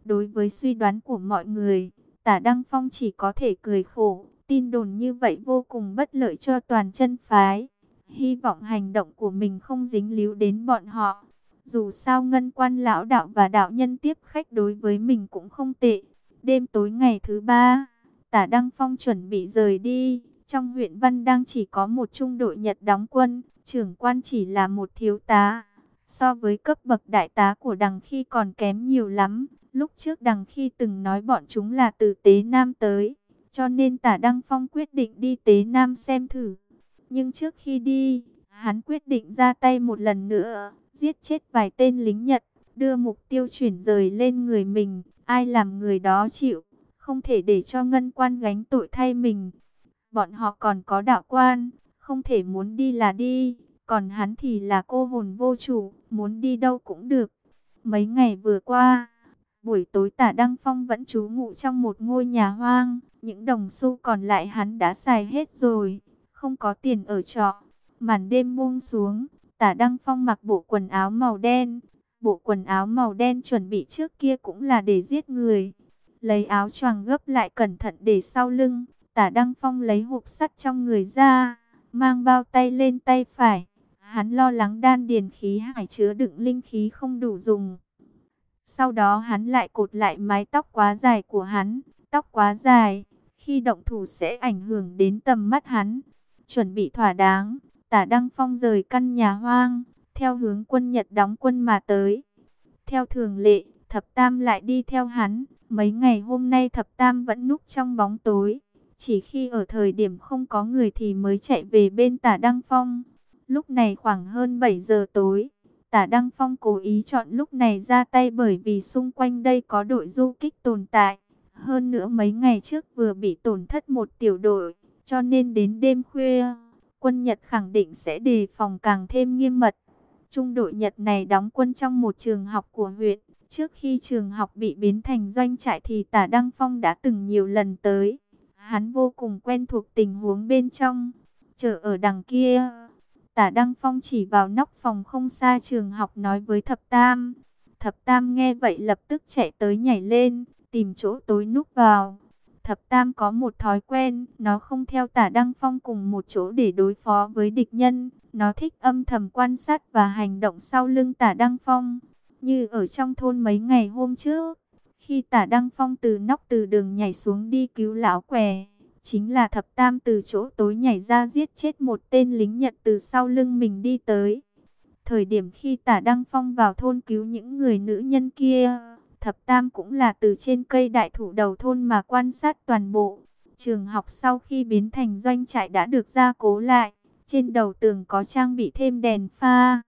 Đối với suy đoán của mọi người, tả Đăng Phong chỉ có thể cười khổ, tin đồn như vậy vô cùng bất lợi cho toàn chân phái. Hy vọng hành động của mình không dính líu đến bọn họ. Dù sao ngân quan lão đạo và đạo nhân tiếp khách đối với mình cũng không tệ. Đêm tối ngày thứ ba, tả Đăng Phong chuẩn bị rời đi. Trong huyện Văn đang chỉ có một trung đội Nhật đóng quân, trưởng quan chỉ là một thiếu tá. So với cấp bậc đại tá của đằng khi còn kém nhiều lắm. Lúc trước đằng khi từng nói bọn chúng là từ Tế Nam tới. Cho nên tả Đăng Phong quyết định đi Tế Nam xem thử. Nhưng trước khi đi, hắn quyết định ra tay một lần nữa. Giết chết vài tên lính Nhật. Đưa mục tiêu chuyển rời lên người mình. Ai làm người đó chịu. Không thể để cho ngân quan gánh tội thay mình. Bọn họ còn có đạo quan. Không thể muốn đi là đi. Còn hắn thì là cô hồn vô chủ. Muốn đi đâu cũng được. Mấy ngày vừa qua Buổi tối tả Đăng Phong vẫn trú ngụ trong một ngôi nhà hoang, những đồng xu còn lại hắn đã xài hết rồi, không có tiền ở trọ. Màn đêm buông xuống, tả Đăng Phong mặc bộ quần áo màu đen, bộ quần áo màu đen chuẩn bị trước kia cũng là để giết người. Lấy áo choàng gấp lại cẩn thận để sau lưng, tả Đăng Phong lấy hộp sắt trong người ra, mang bao tay lên tay phải. Hắn lo lắng đan điền khí hải chứa đựng linh khí không đủ dùng. Sau đó hắn lại cột lại mái tóc quá dài của hắn. Tóc quá dài, khi động thủ sẽ ảnh hưởng đến tầm mắt hắn. Chuẩn bị thỏa đáng, tả Đăng Phong rời căn nhà hoang, theo hướng quân Nhật đóng quân mà tới. Theo thường lệ, Thập Tam lại đi theo hắn. Mấy ngày hôm nay Thập Tam vẫn núp trong bóng tối. Chỉ khi ở thời điểm không có người thì mới chạy về bên tả Đăng Phong. Lúc này khoảng hơn 7 giờ tối. Tả Đăng Phong cố ý chọn lúc này ra tay bởi vì xung quanh đây có đội du kích tồn tại. Hơn nữa mấy ngày trước vừa bị tổn thất một tiểu đội, cho nên đến đêm khuya, quân Nhật khẳng định sẽ đề phòng càng thêm nghiêm mật. Trung đội Nhật này đóng quân trong một trường học của huyện. Trước khi trường học bị biến thành doanh trại thì tả Đăng Phong đã từng nhiều lần tới. Hắn vô cùng quen thuộc tình huống bên trong. Chờ ở đằng kia, Tả Đăng Phong chỉ vào nóc phòng không xa trường học nói với Thập Tam. Thập Tam nghe vậy lập tức chạy tới nhảy lên, tìm chỗ tối núp vào. Thập Tam có một thói quen, nó không theo tả Đăng Phong cùng một chỗ để đối phó với địch nhân. Nó thích âm thầm quan sát và hành động sau lưng tả Đăng Phong. Như ở trong thôn mấy ngày hôm trước, khi tả Đăng Phong từ nóc từ đường nhảy xuống đi cứu lão què Chính là thập tam từ chỗ tối nhảy ra giết chết một tên lính Nhật từ sau lưng mình đi tới. Thời điểm khi tả Đăng Phong vào thôn cứu những người nữ nhân kia, thập tam cũng là từ trên cây đại thụ đầu thôn mà quan sát toàn bộ. Trường học sau khi biến thành doanh trại đã được gia cố lại, trên đầu tường có trang bị thêm đèn pha.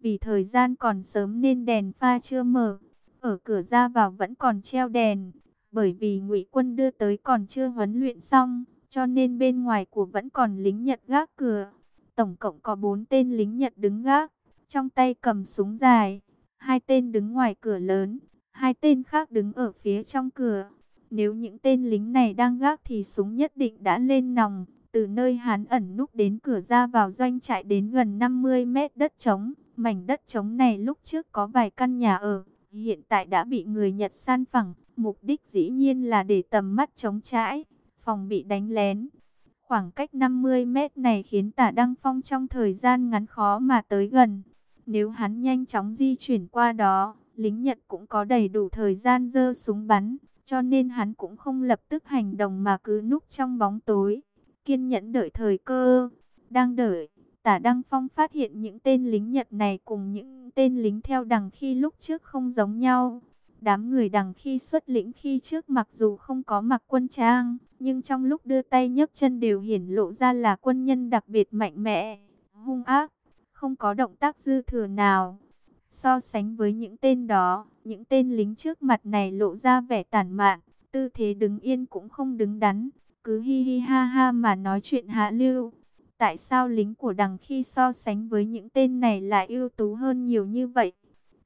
Vì thời gian còn sớm nên đèn pha chưa mở, ở cửa ra vào vẫn còn treo đèn. Bởi vì ngụy quân đưa tới còn chưa huấn luyện xong, cho nên bên ngoài của vẫn còn lính Nhật gác cửa. Tổng cộng có 4 tên lính Nhật đứng gác, trong tay cầm súng dài. Hai tên đứng ngoài cửa lớn, hai tên khác đứng ở phía trong cửa. Nếu những tên lính này đang gác thì súng nhất định đã lên nòng. Từ nơi hắn ẩn núp đến cửa ra vào doanh trại đến gần 50 mét đất trống. Mảnh đất trống này lúc trước có vài căn nhà ở, hiện tại đã bị người Nhật san phẳng. Mục đích dĩ nhiên là để tầm mắt chống trãi, phòng bị đánh lén. Khoảng cách 50 mét này khiến tả Đăng Phong trong thời gian ngắn khó mà tới gần. Nếu hắn nhanh chóng di chuyển qua đó, lính Nhật cũng có đầy đủ thời gian dơ súng bắn, cho nên hắn cũng không lập tức hành động mà cứ núp trong bóng tối. Kiên nhẫn đợi thời cơ, đang đợi, tả Đăng Phong phát hiện những tên lính Nhật này cùng những tên lính theo đằng khi lúc trước không giống nhau. Đám người đằng khi xuất lĩnh khi trước mặc dù không có mặc quân trang, nhưng trong lúc đưa tay nhấc chân đều hiển lộ ra là quân nhân đặc biệt mạnh mẽ, hung ác, không có động tác dư thừa nào. So sánh với những tên đó, những tên lính trước mặt này lộ ra vẻ tản mạn, tư thế đứng yên cũng không đứng đắn, cứ hi hi ha ha mà nói chuyện hạ lưu. Tại sao lính của đằng khi so sánh với những tên này lại ưu tú hơn nhiều như vậy?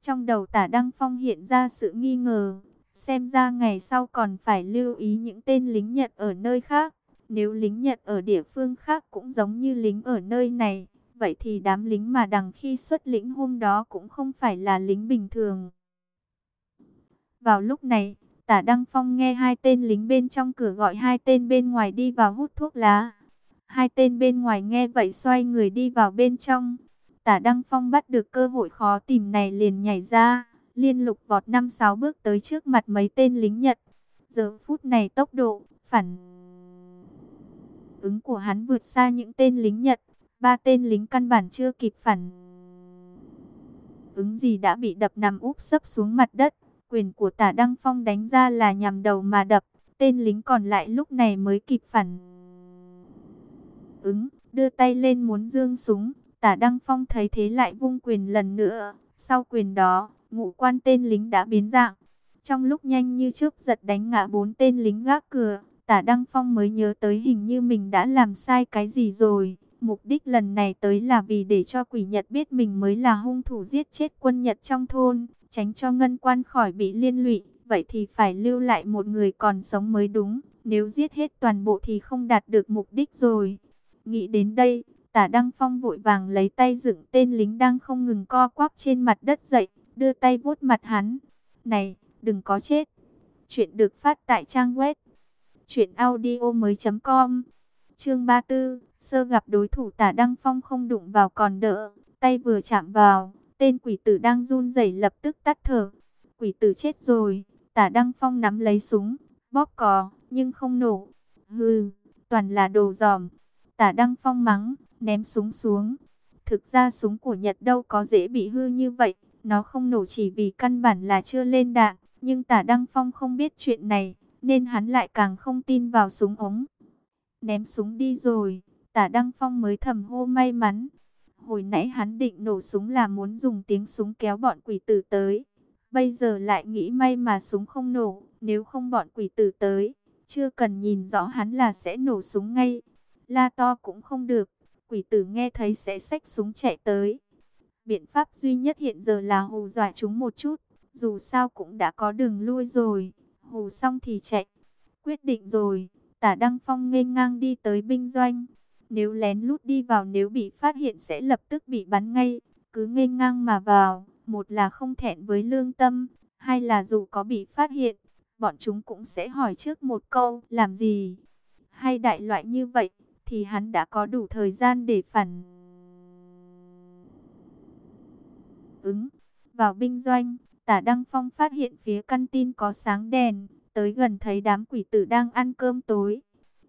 Trong đầu tả Đăng Phong hiện ra sự nghi ngờ, xem ra ngày sau còn phải lưu ý những tên lính Nhật ở nơi khác. Nếu lính Nhật ở địa phương khác cũng giống như lính ở nơi này, vậy thì đám lính mà đằng khi xuất lĩnh hôm đó cũng không phải là lính bình thường. Vào lúc này, tả Đăng Phong nghe hai tên lính bên trong cửa gọi hai tên bên ngoài đi vào hút thuốc lá. Hai tên bên ngoài nghe vậy xoay người đi vào bên trong. Tả Đăng Phong bắt được cơ hội khó tìm này liền nhảy ra, liên lục vọt năm sáu bước tới trước mặt mấy tên lính Nhật. Giờ phút này tốc độ, phản ứng của hắn vượt xa những tên lính Nhật. Ba tên lính căn bản chưa kịp phản ứng gì đã bị đập nằm úp sấp xuống mặt đất. Quyền của tả Đăng Phong đánh ra là nhằm đầu mà đập, tên lính còn lại lúc này mới kịp phản. Ứng, đưa tay lên muốn dương súng, tả Đăng Phong thấy thế lại vung quyền lần nữa. Sau quyền đó, ngũ quan tên lính đã biến dạng. Trong lúc nhanh như trước giật đánh ngã bốn tên lính gác cửa, tả Đăng Phong mới nhớ tới hình như mình đã làm sai cái gì rồi. Mục đích lần này tới là vì để cho quỷ Nhật biết mình mới là hung thủ giết chết quân Nhật trong thôn, tránh cho ngân quan khỏi bị liên lụy. Vậy thì phải lưu lại một người còn sống mới đúng, nếu giết hết toàn bộ thì không đạt được mục đích rồi. Nghĩ đến đây, tả Đăng Phong vội vàng lấy tay dựng tên lính đang không ngừng co quắp trên mặt đất dậy, đưa tay vuốt mặt hắn. Này, đừng có chết. Chuyện được phát tại trang web chuyện audio mới.com Chương 34 Sơ gặp đối thủ tả Đăng Phong không đụng vào còn đỡ, tay vừa chạm vào, tên quỷ tử đang run rẩy lập tức tắt thở. Quỷ tử chết rồi, tả Đăng Phong nắm lấy súng, bóp cò, nhưng không nổ. Hừ, toàn là đồ giòm. Tả Đăng Phong mắng, ném súng xuống. Thực ra súng của Nhật đâu có dễ bị hư như vậy, nó không nổ chỉ vì căn bản là chưa lên đạn. Nhưng tả Đăng Phong không biết chuyện này, nên hắn lại càng không tin vào súng ống. Ném súng đi rồi, Tả Đăng Phong mới thầm hô may mắn. Hồi nãy hắn định nổ súng là muốn dùng tiếng súng kéo bọn quỷ tử tới. Bây giờ lại nghĩ may mà súng không nổ, nếu không bọn quỷ tử tới. Chưa cần nhìn rõ hắn là sẽ nổ súng ngay. La to cũng không được, quỷ tử nghe thấy sẽ xách súng chạy tới. Biện pháp duy nhất hiện giờ là hù dọa chúng một chút, dù sao cũng đã có đường lui rồi, hù xong thì chạy. Quyết định rồi, tả Đăng Phong nghênh ngang đi tới binh doanh. Nếu lén lút đi vào nếu bị phát hiện sẽ lập tức bị bắn ngay. Cứ nghênh ngang mà vào, một là không thẹn với lương tâm, hai là dù có bị phát hiện, bọn chúng cũng sẽ hỏi trước một câu, làm gì? Hay đại loại như vậy, thì hắn đã có đủ thời gian để phản ứng. Vào binh doanh, tả Đăng Phong phát hiện phía căn tin có sáng đèn, tới gần thấy đám quỷ tử đang ăn cơm tối.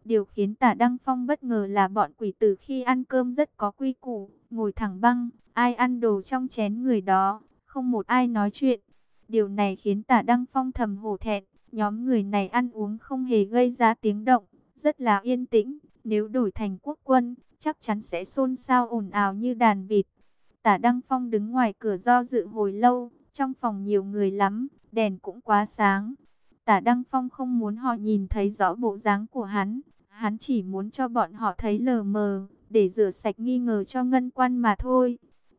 Điều khiến tả Đăng Phong bất ngờ là bọn quỷ tử khi ăn cơm rất có quy củ, ngồi thẳng băng, ai ăn đồ trong chén người đó, không một ai nói chuyện. Điều này khiến tả Đăng Phong thầm hổ thẹn, nhóm người này ăn uống không hề gây ra tiếng động, rất là yên tĩnh. Nếu đổi thành quốc quân, chắc chắn sẽ xôn xao ồn ào như đàn vịt. Tả Đăng Phong đứng ngoài cửa do dự hồi lâu, trong phòng nhiều người lắm, đèn cũng quá sáng. Tả Đăng Phong không muốn họ nhìn thấy rõ bộ dáng của hắn, Hắn chỉ muốn cho bọn họ thấy lờ mờ, để rửa sạch nghi ngờ cho ngân quan mà thôi.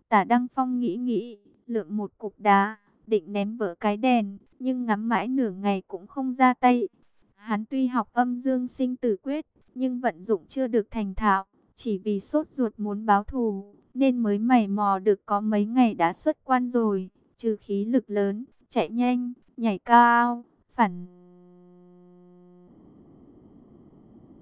Tả Đăng Phong nghĩ nghĩ, lượng một cục đá, định ném vỡ cái đèn, nhưng ngắm mãi nửa ngày cũng không ra tay. Hắn tuy học âm dương sinh tử quyết, nhưng vận dụng chưa được thành thạo, chỉ vì sốt ruột muốn báo thù, nên mới mày mò được có mấy ngày đã xuất quan rồi, trừ khí lực lớn, chạy nhanh, nhảy cao, phản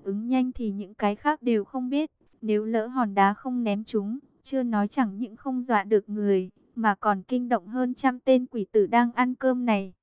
ứng nhanh thì những cái khác đều không biết. Nếu lỡ hòn đá không ném chúng, chưa nói chẳng những không dọa được người, mà còn kinh động hơn trăm tên quỷ tử đang ăn cơm này.